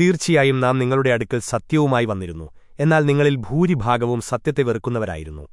തീർച്ചയായും നാം നിങ്ങളുടെ അടുക്കൽ സത്യവുമായി വന്നിരുന്നു. എന്നാൽ നിങ്ങളിൽ ഭൂരിഭാഗവും സത്യത്തെ വെറുക്കുന്നവരായിരുന്നു.